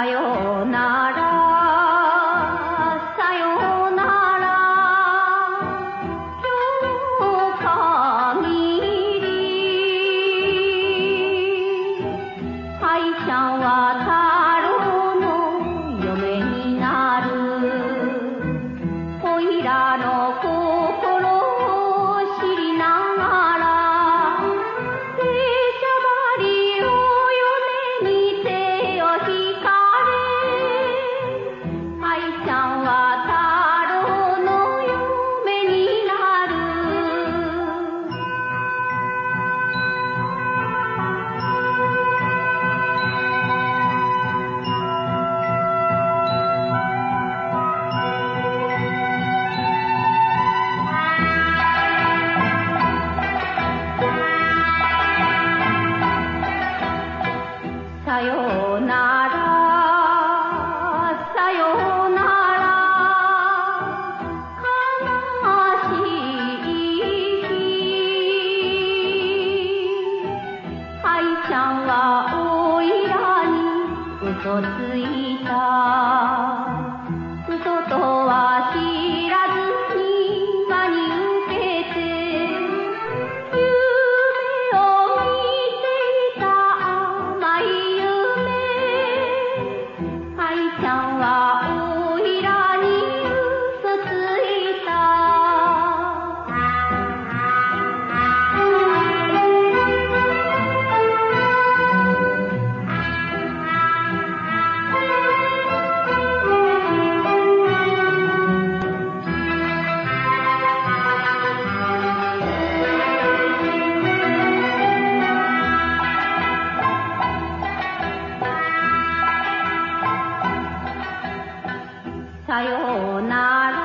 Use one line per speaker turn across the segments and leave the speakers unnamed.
さようならならさよなら悲しい日。愛ちゃんはおいらに嘘ついた。さようなら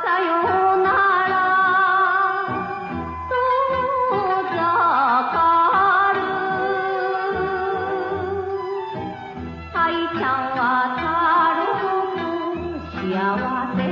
さようなら。遠ざかる。愛ちゃんは太郎の幸せ。